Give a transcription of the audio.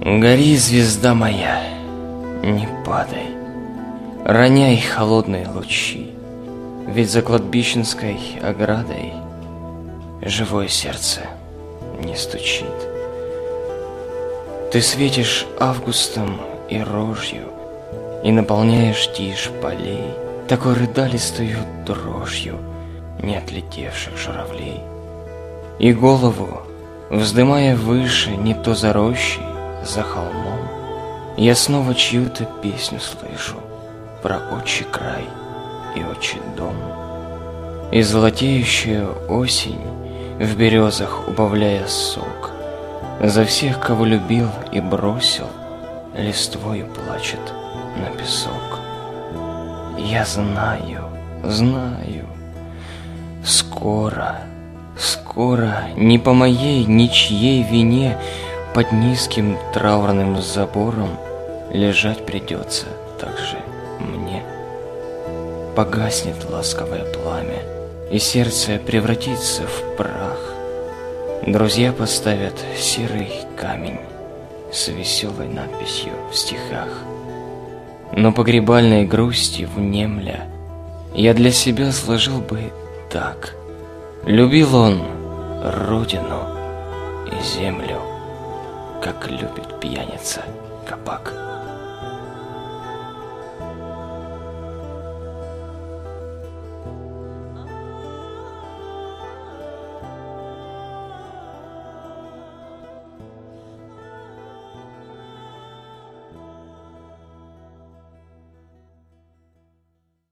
Гори, звезда моя, не падай, Роняй холодные лучи, Ведь за кладбищенской оградой Живое сердце не стучит. Ты светишь августом и рожью, И наполняешь тишь полей Такой рыдалистою дрожью Не отлетевших журавлей. И голову, вздымая выше, Не то за рощей, за холмом, Я снова чью-то песню слышу Про отчий край и отчий дом. И золотеющая осень В березах убавляя сок, За всех, кого любил и бросил, Листвою плачет на песок. Я знаю, знаю, скоро, скоро, не по моей, ничьей вине Под низким траурным забором Лежать придется также мне. Погаснет ласковое пламя, И сердце превратится в прах. Друзья поставят серый камень С веселой надписью в стихах. Но погребальной грусти внемля Я для себя сложил бы так. Любил он родину и землю, Как любит пьяница кабак.